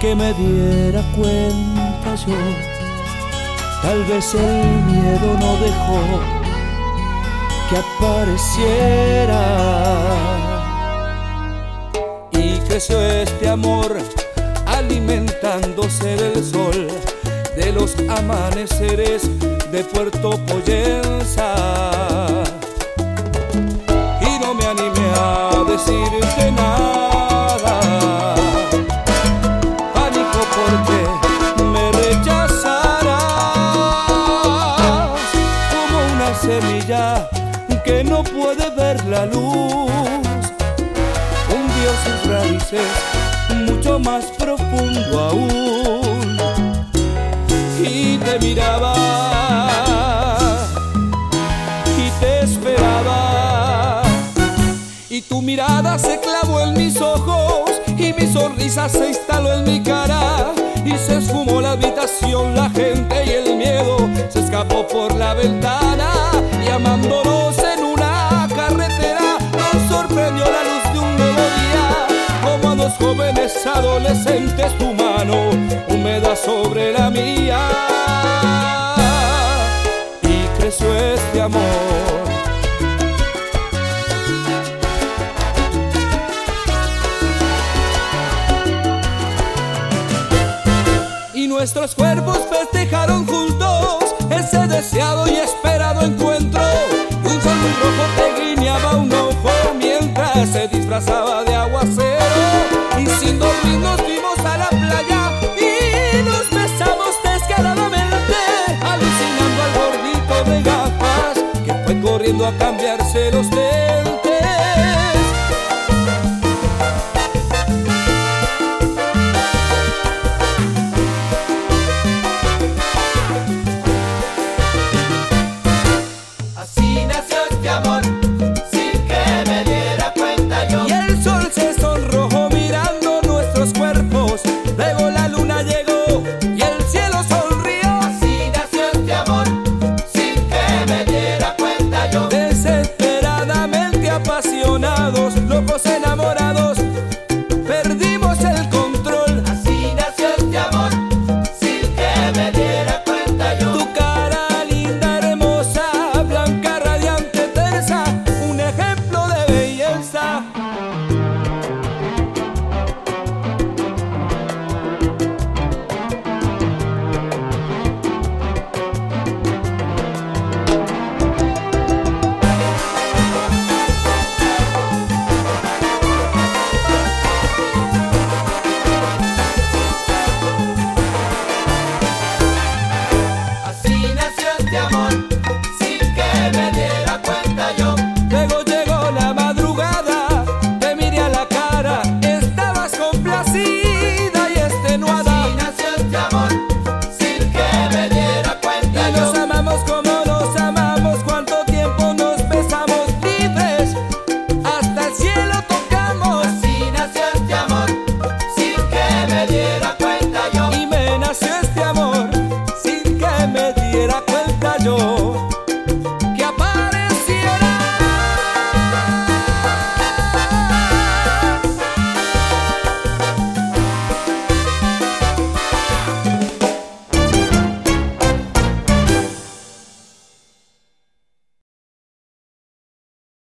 que me diera cuenta yo. Tal vez el miedo no dejó que apareciera. Y creció este amor alimentándose del sol, de los amaneceres de Puerto Poyensa. Que no puede ver la luz. Un Dios sus raíces mucho más profundo aún. Y te miraba y te esperaba. Y tu mirada se clavó en mis ojos y mi sonrisa se instaló en mi cara. Y se esfumó la habitación, la gente y el miedo se escapó por la ventana. En una carretera nos sorprendió la luz de un nuevo día. Como a dos jóvenes adolescentes tu mano húmeda sobre la mía. Y creció este amor. y nuestros cuerpos festejaron juntos ese deseado y esperado disfrazaba de aguacero y sin dormir nos dimos a la playa y nos besamos descaradamente, alucinando al gordito de gafas que fue corriendo a cambiarse los dedos. Este amor. apasionados, locos enamorados. amor.